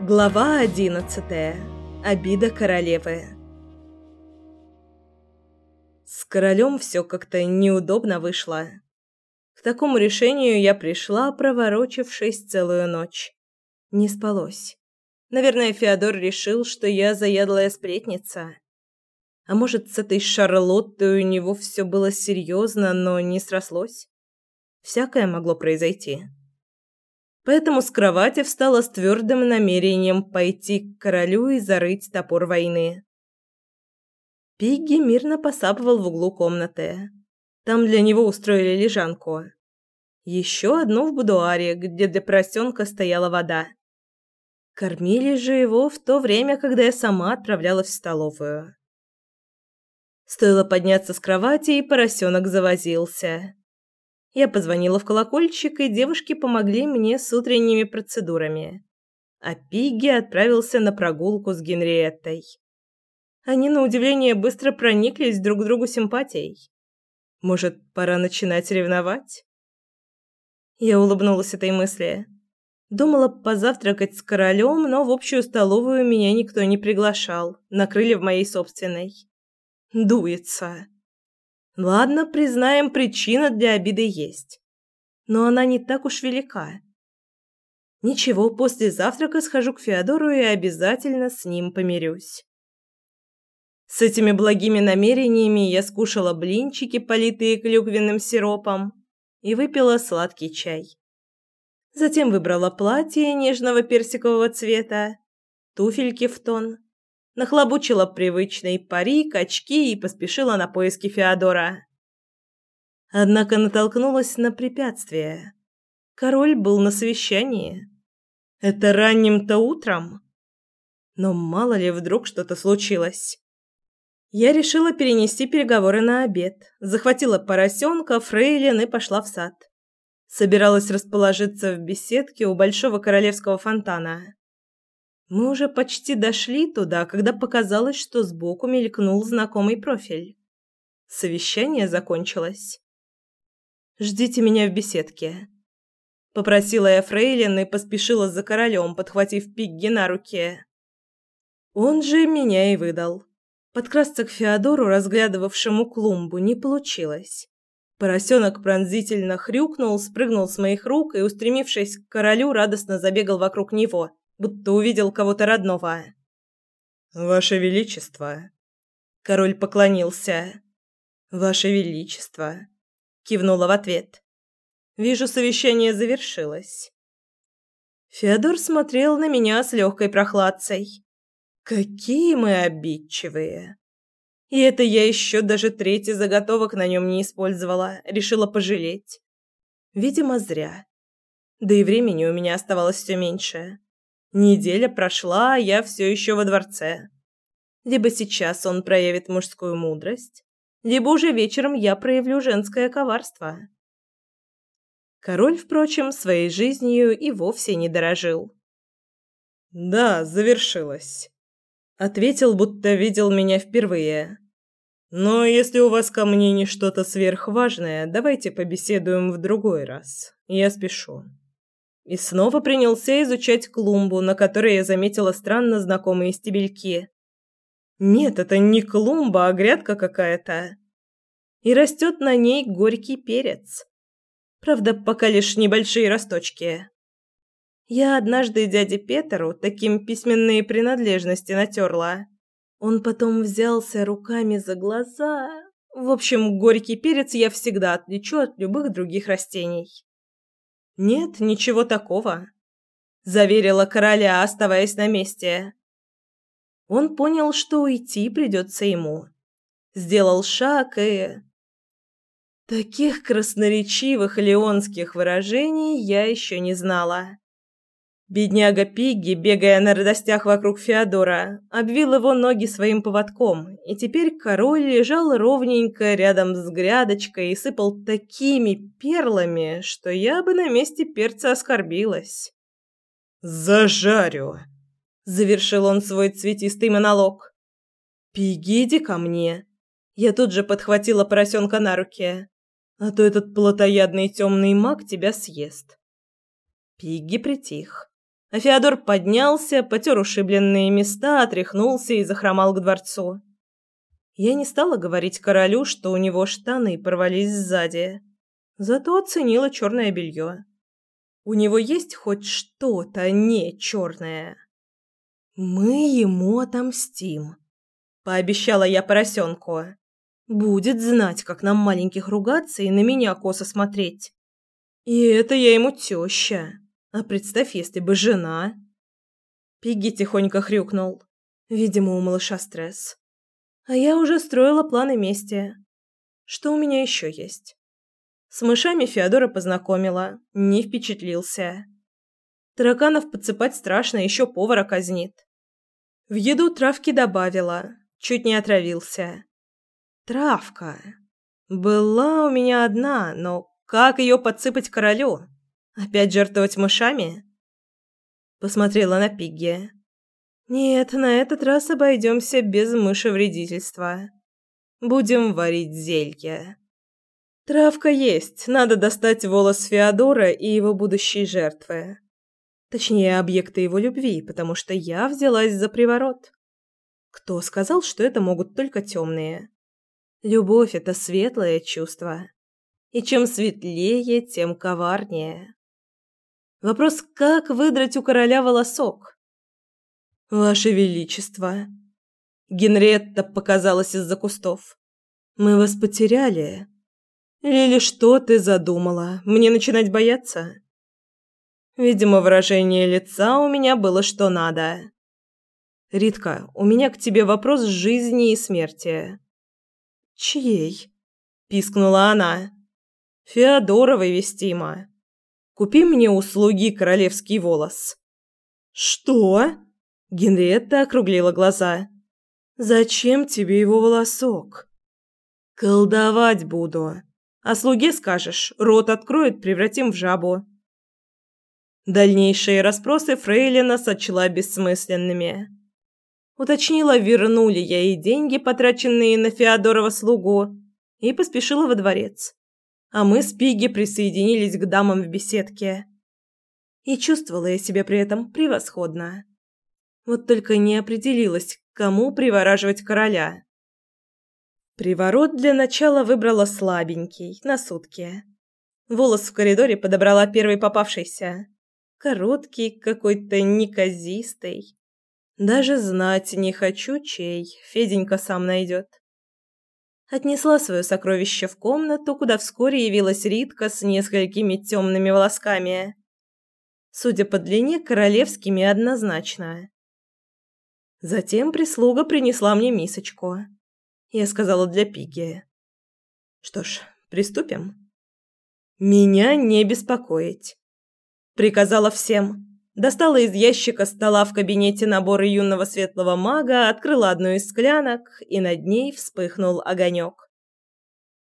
Глава одиннадцатая. Обида королевы. С королем все как-то неудобно вышло. К такому решению я пришла, проворочившись целую ночь. Не спалось. Наверное, Феодор решил, что я заядлая сплетница. А может, с этой Шарлоттой у него все было серьезно, но не срослось? Всякое могло произойти. Поэтому с кровати встала с твердым намерением пойти к королю и зарыть топор войны. Пигги мирно посапывал в углу комнаты. Там для него устроили лежанку. Еще одну в будуаре, где для поросенка стояла вода. Кормили же его в то время, когда я сама отправлялась в столовую. Стоило подняться с кровати, и поросенок завозился. Я позвонила в колокольчик, и девушки помогли мне с утренними процедурами. А Пигги отправился на прогулку с Генриеттой. Они, на удивление, быстро прониклись друг к другу симпатией. Может, пора начинать ревновать? Я улыбнулась этой мысли. Думала позавтракать с королем, но в общую столовую меня никто не приглашал. Накрыли в моей собственной. Дуется. Ладно, признаем, причина для обиды есть. Но она не так уж велика. Ничего, после завтрака схожу к Феодору и обязательно с ним помирюсь. С этими благими намерениями я скушала блинчики, политые клюквенным сиропом, и выпила сладкий чай. Затем выбрала платье нежного персикового цвета, туфельки в тон нахлобучила привычный парик, очки и поспешила на поиски Феодора. Однако натолкнулась на препятствие. Король был на совещании. Это ранним-то утром. Но мало ли вдруг что-то случилось. Я решила перенести переговоры на обед. Захватила поросенка, фрейлин и пошла в сад. Собиралась расположиться в беседке у большого королевского фонтана. Мы уже почти дошли туда, когда показалось, что сбоку мелькнул знакомый профиль. Совещание закончилось. «Ждите меня в беседке», — попросила я Фрейлин и поспешила за королем, подхватив Пигги на руке. Он же меня и выдал. Подкрасться к Феодору, разглядывавшему клумбу, не получилось. Поросенок пронзительно хрюкнул, спрыгнул с моих рук и, устремившись к королю, радостно забегал вокруг него — будто увидел кого-то родного. «Ваше Величество!» Король поклонился. «Ваше Величество!» Кивнула в ответ. «Вижу, совещание завершилось». Феодор смотрел на меня с легкой прохладцей. «Какие мы обидчивые!» И это я еще даже третий заготовок на нем не использовала, решила пожалеть. Видимо, зря. Да и времени у меня оставалось все меньше. Неделя прошла, а я все еще во дворце. Либо сейчас он проявит мужскую мудрость, либо уже вечером я проявлю женское коварство. Король, впрочем, своей жизнью и вовсе не дорожил. «Да, завершилось», — ответил, будто видел меня впервые. «Но если у вас ко мне не что-то сверхважное, давайте побеседуем в другой раз. Я спешу». И снова принялся изучать клумбу, на которой я заметила странно знакомые стебельки. Нет, это не клумба, а грядка какая-то. И растет на ней горький перец. Правда, пока лишь небольшие росточки. Я однажды дяде Петеру таким письменные принадлежности натерла. Он потом взялся руками за глаза. В общем, горький перец я всегда отличу от любых других растений. «Нет, ничего такого», – заверила короля, оставаясь на месте. Он понял, что уйти придется ему. Сделал шаг и... Таких красноречивых леонских выражений я еще не знала. Бедняга Пигги, бегая на радостях вокруг Феодора, обвил его ноги своим поводком, и теперь король лежал ровненько рядом с грядочкой и сыпал такими перлами, что я бы на месте перца оскорбилась. «Зажарю!» — завершил он свой цветистый монолог. «Пигги, иди ко мне!» Я тут же подхватила поросенка на руки. «А то этот плотоядный темный маг тебя съест. Пигги притих. А Феодор поднялся, потер ушибленные места, отряхнулся и захромал к дворцу. Я не стала говорить королю, что у него штаны порвались сзади. Зато оценила черное белье. У него есть хоть что-то не черное. Мы ему отомстим, пообещала я поросенку. Будет знать, как нам маленьких ругаться и на меня косо смотреть. И это я ему теща. А представь, если бы жена. Пигги тихонько хрюкнул. Видимо, у малыша стресс. А я уже строила планы мести. Что у меня еще есть? С мышами Феодора познакомила, не впечатлился. Тараканов подсыпать страшно, еще повара казнит. В еду травки добавила, чуть не отравился. Травка. Была у меня одна, но как ее подсыпать королю? Опять жертвовать мышами? Посмотрела на Пигги. Нет, на этот раз обойдемся без мышевредительства. Будем варить зелье. Травка есть, надо достать волос Феодора и его будущей жертвы. Точнее, объекта его любви, потому что я взялась за приворот. Кто сказал, что это могут только темные? Любовь – это светлое чувство. И чем светлее, тем коварнее. Вопрос, как выдрать у короля волосок? «Ваше Величество!» Генретта показалась из-за кустов. «Мы вас потеряли. Лили, что ты задумала? Мне начинать бояться?» Видимо, выражение лица у меня было что надо. «Ритка, у меня к тебе вопрос жизни и смерти». «Чьей?» – пискнула она. «Феодоровой вестима. Купи мне услуги королевский волос». «Что?» Генриетта округлила глаза. «Зачем тебе его волосок?» «Колдовать буду. А слуге скажешь, рот откроет, превратим в жабу». Дальнейшие расспросы Фрейлина сочла бессмысленными. Уточнила, верну ли я ей деньги, потраченные на Феодорова слугу, и поспешила во дворец. А мы с Пиги присоединились к дамам в беседке. И чувствовала я себя при этом превосходно. Вот только не определилась, кому привораживать короля. Приворот для начала выбрала слабенький, на сутки. Волос в коридоре подобрала первый попавшийся. Короткий, какой-то неказистый. Даже знать не хочу, чей. Феденька сам найдет. Отнесла свое сокровище в комнату, куда вскоре явилась Ритка с несколькими темными волосками. Судя по длине, королевскими однозначно. Затем прислуга принесла мне мисочку. Я сказала для Пиги. Что ж, приступим. Меня не беспокоить. Приказала всем. Достала из ящика стола в кабинете наборы юного светлого мага, открыла одну из склянок, и над ней вспыхнул огонек.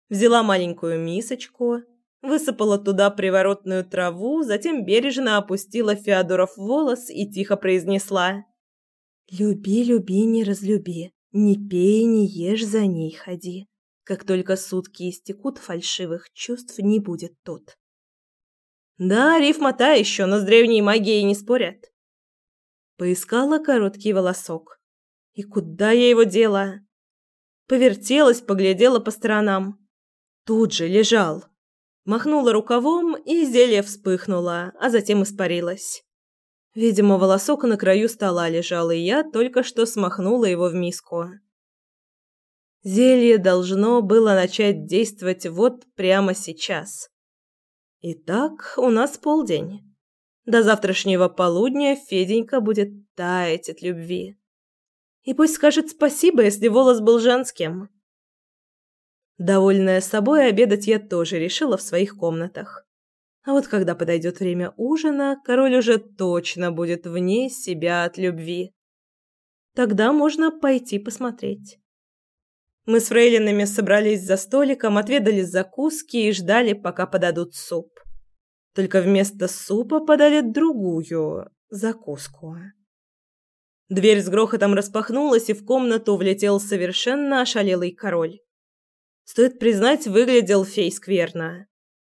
Взяла маленькую мисочку, высыпала туда приворотную траву, затем бережно опустила Феодоров волос и тихо произнесла Люби, люби, не разлюби, не пей, не ешь, за ней ходи. Как только сутки истекут, фальшивых чувств не будет тут. Да, рифма та еще, но с древней магией не спорят. Поискала короткий волосок. И куда я его дела? Повертелась, поглядела по сторонам. Тут же лежал. Махнула рукавом, и зелье вспыхнуло, а затем испарилось. Видимо, волосок на краю стола лежал, и я только что смахнула его в миску. Зелье должно было начать действовать вот прямо сейчас. Итак, у нас полдень. До завтрашнего полудня Феденька будет таять от любви. И пусть скажет спасибо, если волос был женским. Довольная собой, обедать я тоже решила в своих комнатах. А вот когда подойдет время ужина, король уже точно будет вне себя от любви. Тогда можно пойти посмотреть. Мы с фрейлинами собрались за столиком, отведали закуски и ждали, пока подадут суп. Только вместо супа подали другую закуску. Дверь с грохотом распахнулась, и в комнату влетел совершенно ошалелый король. Стоит признать, выглядел фей скверно.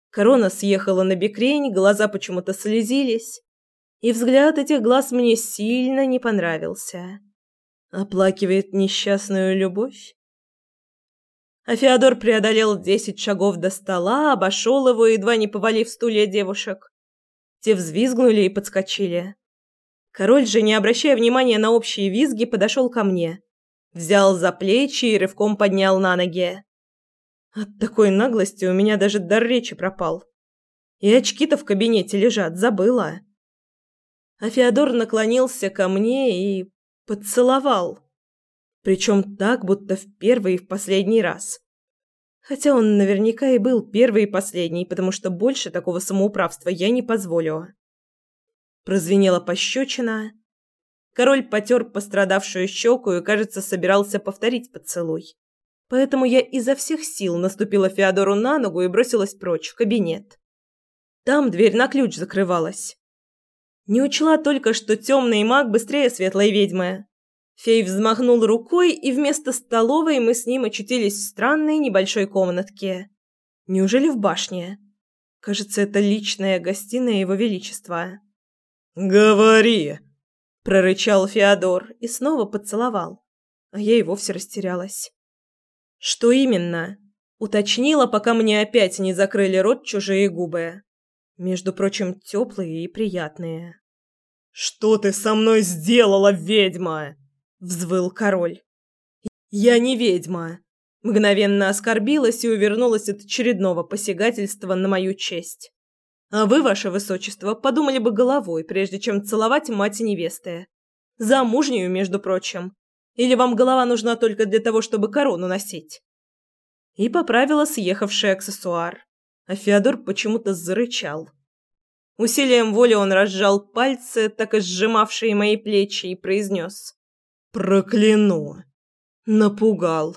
Корона съехала на бекрень, глаза почему-то слезились, и взгляд этих глаз мне сильно не понравился. Оплакивает несчастную любовь? А Феодор преодолел десять шагов до стола, обошел его, едва не повалив стулья девушек. Те взвизгнули и подскочили. Король же, не обращая внимания на общие визги, подошел ко мне. Взял за плечи и рывком поднял на ноги. От такой наглости у меня даже дар речи пропал. И очки-то в кабинете лежат, забыла. А Феодор наклонился ко мне и поцеловал. Причем так, будто в первый и в последний раз. Хотя он наверняка и был первый и последний, потому что больше такого самоуправства я не позволю. Прозвенела пощечина. Король потер пострадавшую щеку и, кажется, собирался повторить поцелуй. Поэтому я изо всех сил наступила Феодору на ногу и бросилась прочь, в кабинет. Там дверь на ключ закрывалась. Не учла только, что темный маг быстрее светлой ведьмы. Фей взмахнул рукой, и вместо столовой мы с ним очутились в странной небольшой комнатке. Неужели в башне? Кажется, это личная гостиная его величества. «Говори!» – прорычал Феодор и снова поцеловал. А я и вовсе растерялась. «Что именно?» – уточнила, пока мне опять не закрыли рот чужие губы. Между прочим, теплые и приятные. «Что ты со мной сделала, ведьма?» Взвыл король. Я не ведьма. Мгновенно оскорбилась и увернулась от очередного посягательства на мою честь. А вы, ваше высочество, подумали бы головой, прежде чем целовать мать невесты. Замужнюю, между прочим. Или вам голова нужна только для того, чтобы корону носить? И поправила съехавший аксессуар. А Феодор почему-то зарычал. Усилием воли он разжал пальцы, так и сжимавшие мои плечи, и произнес. Прокляну. Напугал.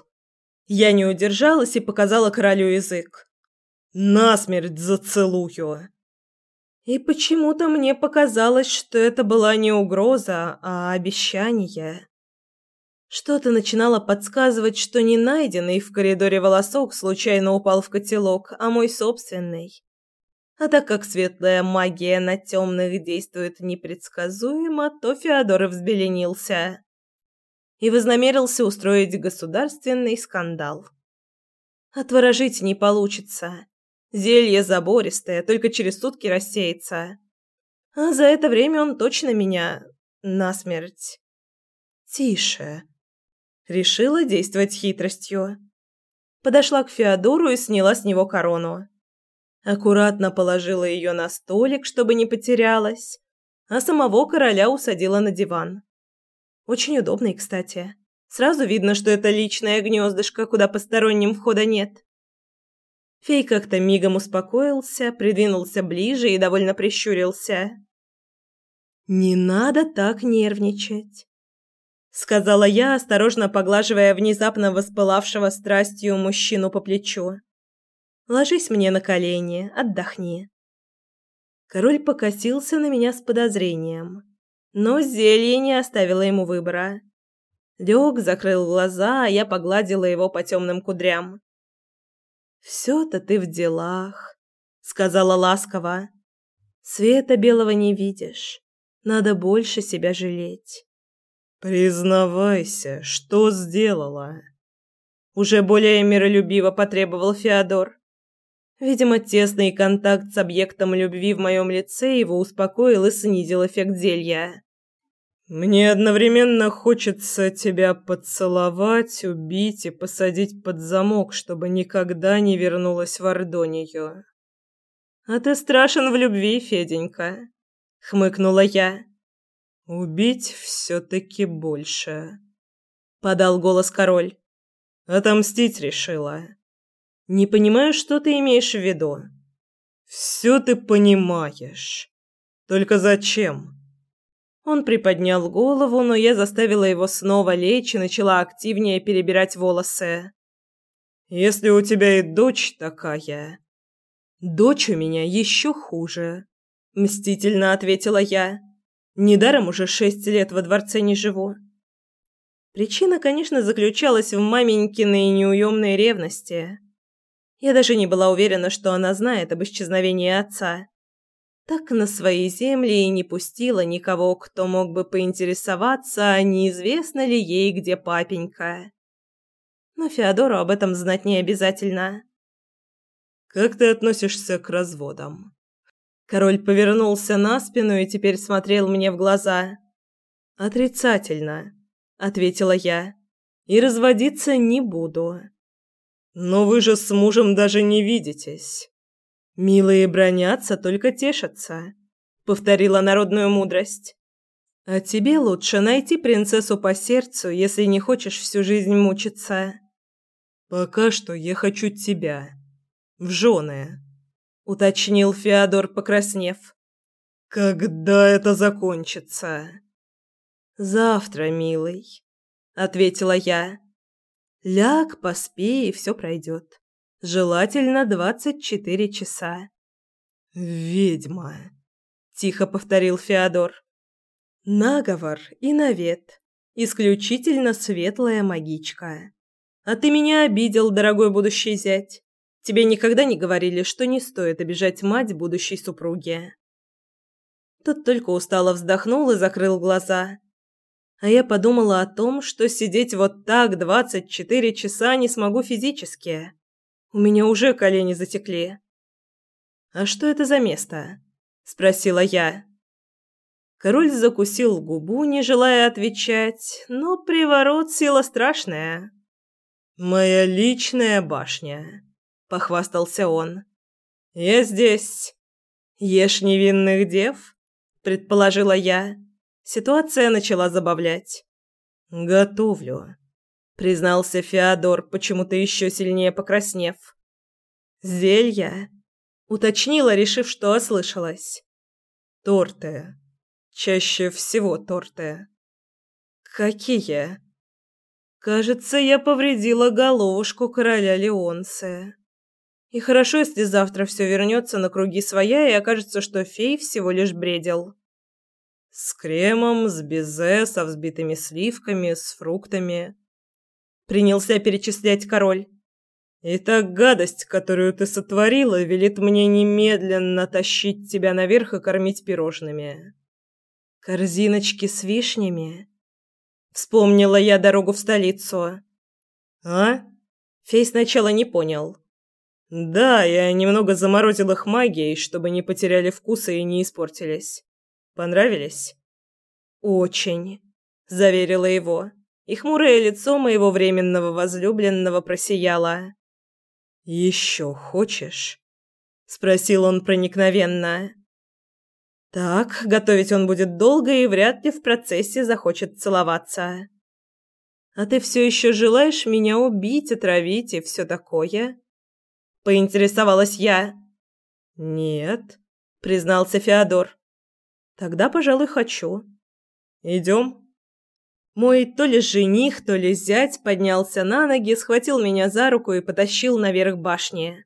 Я не удержалась и показала королю язык. Насмерть зацелую. И почему-то мне показалось, что это была не угроза, а обещание. Что-то начинало подсказывать, что не найденный в коридоре волосок случайно упал в котелок, а мой собственный. А так как светлая магия на темных действует непредсказуемо, то Феодор взбеленился и вознамерился устроить государственный скандал. Отворожить не получится. Зелье забористое, только через сутки рассеется. А за это время он точно меня насмерть. Тише. Решила действовать хитростью. Подошла к Феодору и сняла с него корону. Аккуратно положила ее на столик, чтобы не потерялась, а самого короля усадила на диван. Очень удобный, кстати. Сразу видно, что это личное гнездышко, куда посторонним входа нет. Фей как-то мигом успокоился, придвинулся ближе и довольно прищурился. «Не надо так нервничать», — сказала я, осторожно поглаживая внезапно воспылавшего страстью мужчину по плечу. «Ложись мне на колени, отдохни». Король покосился на меня с подозрением. Но зелье не оставило ему выбора. Лег, закрыл глаза, а я погладила его по темным кудрям. «Все-то ты в делах», — сказала ласково. «Света белого не видишь. Надо больше себя жалеть». «Признавайся, что сделала?» Уже более миролюбиво потребовал Феодор. Видимо, тесный контакт с объектом любви в моем лице его успокоил и снизил эффект зелья. «Мне одновременно хочется тебя поцеловать, убить и посадить под замок, чтобы никогда не вернулась в Ордонию». «А ты страшен в любви, Феденька», — хмыкнула я. «Убить все-таки больше», — подал голос король. «Отомстить решила». Не понимаю, что ты имеешь в виду. Все ты понимаешь. Только зачем? Он приподнял голову, но я заставила его снова лечь и начала активнее перебирать волосы. Если у тебя и дочь такая, дочь у меня еще хуже, мстительно ответила я. Недаром уже шесть лет во дворце не живу. Причина, конечно, заключалась в маменькиной неуемной ревности. Я даже не была уверена, что она знает об исчезновении отца. Так на свои земли и не пустила никого, кто мог бы поинтересоваться, неизвестно ли ей, где папенька. Но Феодору об этом знать не обязательно. «Как ты относишься к разводам?» Король повернулся на спину и теперь смотрел мне в глаза. «Отрицательно», — ответила я. «И разводиться не буду». «Но вы же с мужем даже не видитесь». «Милые бронятся, только тешатся», — повторила народную мудрость. «А тебе лучше найти принцессу по сердцу, если не хочешь всю жизнь мучиться». «Пока что я хочу тебя. В жены», — уточнил Феодор, покраснев. «Когда это закончится?» «Завтра, милый», — ответила я. «Ляг, поспи, и все пройдет. Желательно двадцать четыре часа». «Ведьма», — тихо повторил Феодор. «Наговор и навет. Исключительно светлая магичка. А ты меня обидел, дорогой будущий зять. Тебе никогда не говорили, что не стоит обижать мать будущей супруги?» Тот только устало вздохнул и закрыл глаза. А я подумала о том, что сидеть вот так двадцать четыре часа не смогу физически. У меня уже колени затекли. «А что это за место?» – спросила я. Король закусил губу, не желая отвечать, но приворот – сила страшная. «Моя личная башня», – похвастался он. «Я здесь. Ешь невинных дев?» – предположила я. Ситуация начала забавлять. «Готовлю», — признался Феодор, почему-то еще сильнее покраснев. «Зелья?» — уточнила, решив, что ослышалась. «Торты. Чаще всего торты». «Какие?» «Кажется, я повредила головушку короля Леонция. И хорошо, если завтра все вернется на круги своя и окажется, что фей всего лишь бредил». С кремом, с безе, со взбитыми сливками, с фруктами. Принялся перечислять король. И та гадость, которую ты сотворила, велит мне немедленно тащить тебя наверх и кормить пирожными. Корзиночки с вишнями. Вспомнила я дорогу в столицу. А? Фей сначала не понял. Да, я немного заморозил их магией, чтобы не потеряли вкуса и не испортились. Понравились? Очень, заверила его. И хмурое лицо моего временного возлюбленного просияло. Еще хочешь? спросил он проникновенно. Так, готовить он будет долго и вряд ли в процессе захочет целоваться. А ты все еще желаешь меня убить, отравить и все такое? Поинтересовалась я. Нет, признался Феодор. Тогда, пожалуй, хочу. Идем. Мой то ли жених, то ли зять поднялся на ноги, схватил меня за руку и потащил наверх башни.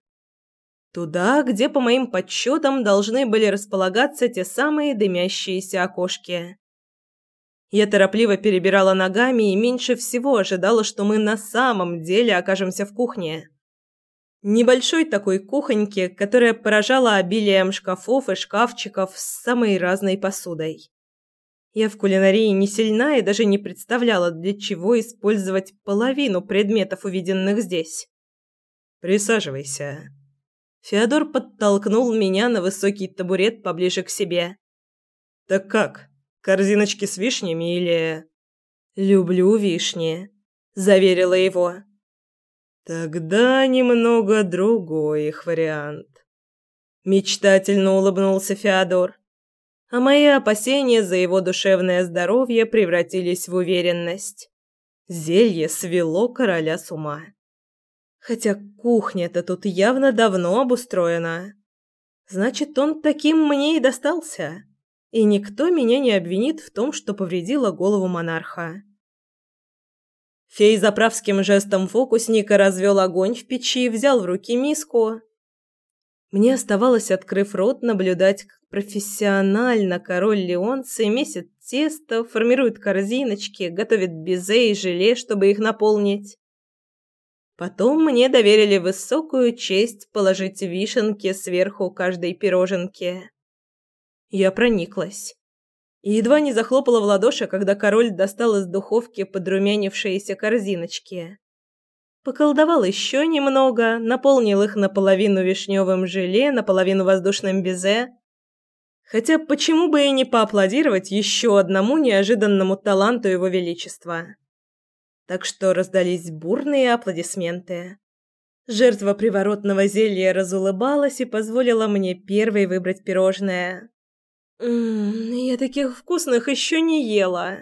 Туда, где, по моим подсчетам, должны были располагаться те самые дымящиеся окошки. Я торопливо перебирала ногами и меньше всего ожидала, что мы на самом деле окажемся в кухне. Небольшой такой кухоньки, которая поражала обилием шкафов и шкафчиков с самой разной посудой. Я в кулинарии не сильна и даже не представляла, для чего использовать половину предметов, увиденных здесь. «Присаживайся». Феодор подтолкнул меня на высокий табурет поближе к себе. «Так как? Корзиночки с вишнями или...» «Люблю вишни», – заверила его. Тогда немного другой их вариант. Мечтательно улыбнулся Феодор. А мои опасения за его душевное здоровье превратились в уверенность. Зелье свело короля с ума. Хотя кухня-то тут явно давно обустроена. Значит, он таким мне и достался. И никто меня не обвинит в том, что повредила голову монарха. Фей заправским жестом фокусника развел огонь в печи, взял в руки миску. Мне оставалось, открыв рот, наблюдать, как профессионально король Леонцы месит тесто, формирует корзиночки, готовит безе и желе, чтобы их наполнить. Потом мне доверили высокую честь положить вишенки сверху каждой пироженки. Я прониклась. И едва не захлопала в ладоши, когда король достал из духовки подрумянившиеся корзиночки. Поколдовал еще немного, наполнил их наполовину вишневым желе, наполовину воздушным безе. Хотя почему бы и не поаплодировать еще одному неожиданному таланту его величества? Так что раздались бурные аплодисменты. Жертва приворотного зелья разулыбалась и позволила мне первой выбрать пирожное. «Ммм, я таких вкусных еще не ела».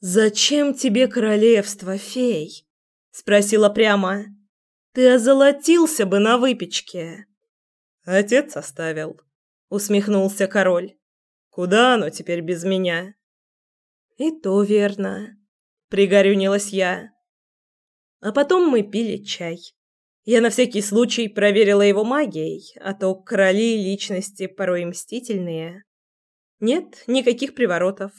«Зачем тебе королевство, фей?» спросила прямо. Ты озолотился бы на выпечке. Отец оставил, усмехнулся король. Куда оно теперь без меня? И то верно, пригорюнилась я. А потом мы пили чай. Я на всякий случай проверила его магией, а то короли личности порой мстительные. Нет, никаких приворотов.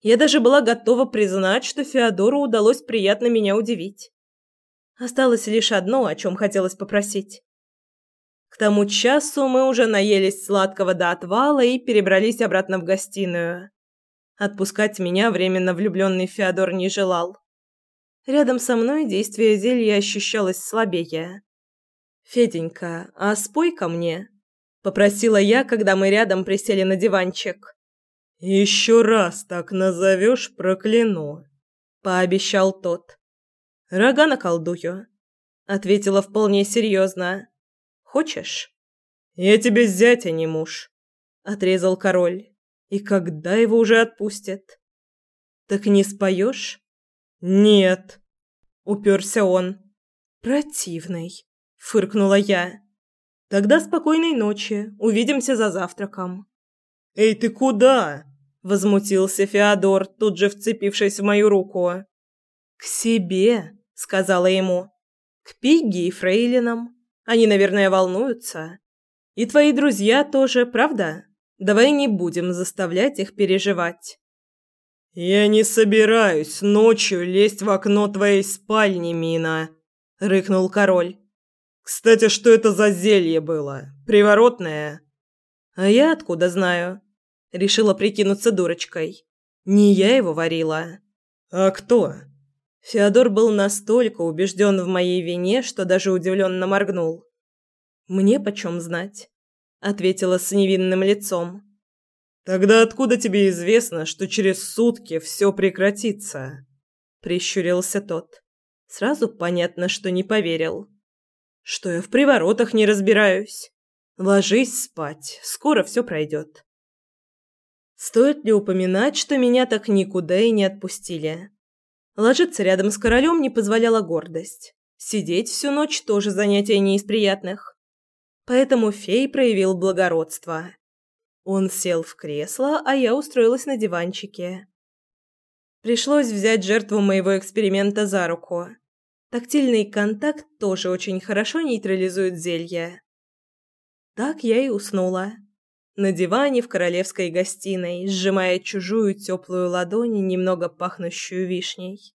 Я даже была готова признать, что Феодору удалось приятно меня удивить. Осталось лишь одно, о чем хотелось попросить. К тому часу мы уже наелись сладкого до отвала и перебрались обратно в гостиную. Отпускать меня временно влюбленный Феодор не желал. Рядом со мной действие зелья ощущалось слабее. «Феденька, а спой ко мне?» – попросила я, когда мы рядом присели на диванчик. «Еще раз так назовешь, прокляну», – пообещал тот. «Рога наколдую», – ответила вполне серьезно. «Хочешь?» «Я тебе зятя не муж», – отрезал король. «И когда его уже отпустят?» «Так не споешь?» «Нет», – уперся он. «Противный», – фыркнула я. «Тогда спокойной ночи. Увидимся за завтраком». «Эй, ты куда?» – возмутился Феодор, тут же вцепившись в мою руку. «К себе», – сказала ему. «К Пигги и Фрейлинам. Они, наверное, волнуются. И твои друзья тоже, правда? Давай не будем заставлять их переживать». «Я не собираюсь ночью лезть в окно твоей спальни, Мина», – рыкнул король. «Кстати, что это за зелье было? Приворотное?» «А я откуда знаю?» Решила прикинуться дурочкой. Не я его варила. А кто? Феодор был настолько убежден в моей вине, что даже удивленно моргнул. Мне почем знать? ответила с невинным лицом. Тогда откуда тебе известно, что через сутки все прекратится? прищурился тот. Сразу понятно, что не поверил. Что я в приворотах не разбираюсь. Ложись спать, скоро все пройдет. Стоит ли упоминать, что меня так никуда и не отпустили? Ложиться рядом с королем не позволяла гордость. Сидеть всю ночь тоже занятие не из приятных. Поэтому фей проявил благородство. Он сел в кресло, а я устроилась на диванчике. Пришлось взять жертву моего эксперимента за руку. Тактильный контакт тоже очень хорошо нейтрализует зелье. Так я и уснула на диване в королевской гостиной, сжимая чужую теплую ладонь, немного пахнущую вишней.